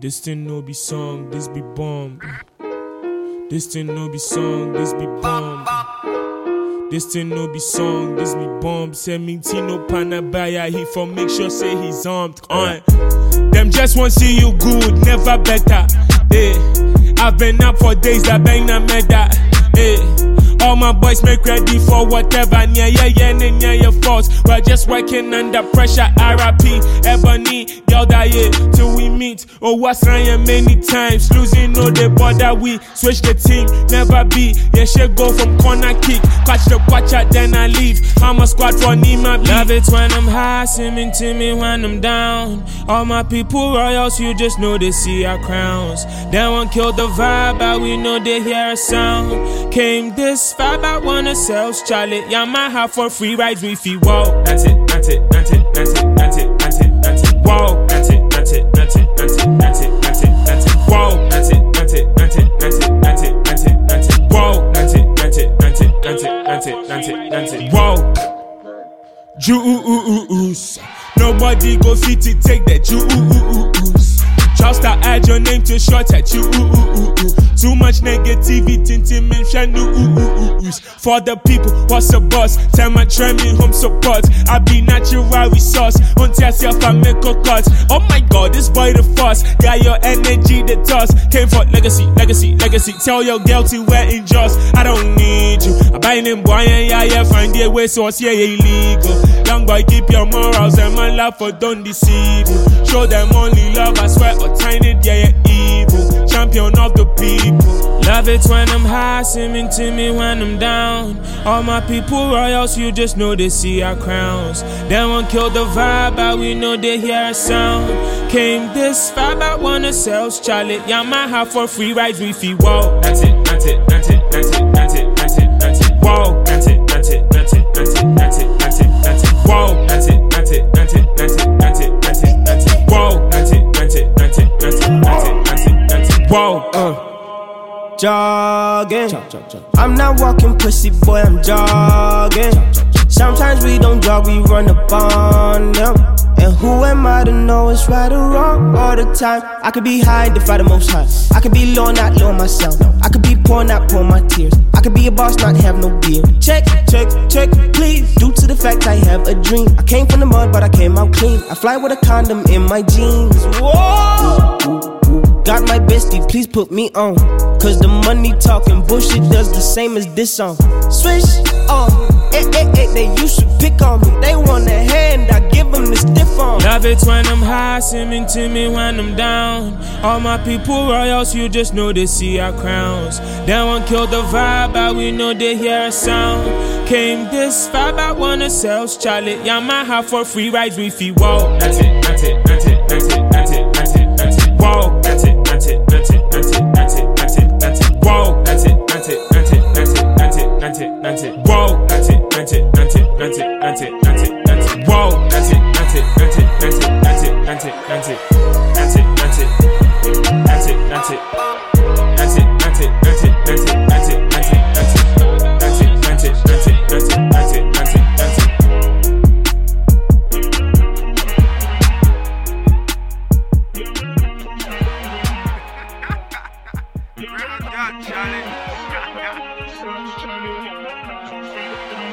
This thing no be song, this be bomb. This thing no be song, this be bomb. This thing no be song, this be bomb. Seventeen panabaya, he for make sure say he's armed. On. Them just want see you good, never better. Eh. I've been up for days, I bang na meda. Eh. All my boys make ready for whatever. Yeah, yeah, yeah, yeah, yeah, your faults. We're just working under pressure. RIP, Ebony, the other year till we meet. Oh, what's Ryan many times? Losing, no, they bother. We switch the team, never be. Yeah, she go from corner kick. Catch the watcher, then I leave. I'm a squad for Nima. Love it when I'm high, seeming to me when I'm down. All my people royals, you just know they see our crowns. They won't kill the vibe, but we know they hear a sound. Came this far, but wanna sell Charlie. Yamaha for free rides, we feel wow. That's it, that's it, that's it, that's it, that's it, that's it, that's it. Wow. That's that's it, it, that's it, that's it, that's it. Wow. Juice. Nobody go fit to take that juice. Just to add your name to short at you. Too much negativity, tintin mention news. For the people, what's a boss? Tell my me home support. I be natural resource. Until yourself, I make a cut. Oh my god, this boy the force. Got your energy, the toss. Came for legacy, legacy, legacy. Tell your girl to wear in just. I don't need you. I buy them boy and yeah, yeah, find their way source, yeah, illegal. Young boy, keep your morals and my love for don't deceive you. Show them only love, I swear, tiny, yeah, yeah, evil. Champion of the people. Love it when I'm high, seeming to me when I'm down. All my people royals, you just know they see our crowns. They won't kill the vibe, but we know they hear a sound. Came this far, but wanna sell Charlie. Yamaha for free rides, we feel wow. That's it, that's it, that's it, that's it, that's it, Uh, jogging. I'm not walking pussy, boy, I'm jogging. Sometimes we don't jog, we run up on them. And who am I to know it's right or wrong all the time? I could be high and defy the most high. I could be low, not low myself. I could be poor, not pour my tears. I could be a boss, not have no beer. Check, check, check, please. Due to the fact I have a dream. I came from the mud, but I came out clean. I fly with a condom in my jeans. Whoa! Got my bestie, please put me on. Cause the money talking bullshit does the same as this song. Switch on, eh, eh, eh, they used to pick on me. They want a hand, I give them the stiff arm. Love it when I'm high, seeming to me when I'm down. All my people royals, you just know they see our crowns. They won't kill the vibe, but we know they hear a sound. Came this far, but wanna sell Charlie. Yamaha for free rides, we. That's it, that's it, that's it, that's it, that's it, that's it. Wow. That's it, that's it, that's it, that's it, that's it, that's it, that's it. Wow. That's it, that's it, that's it, that's it, that's it, that's it, that's it. Yeah.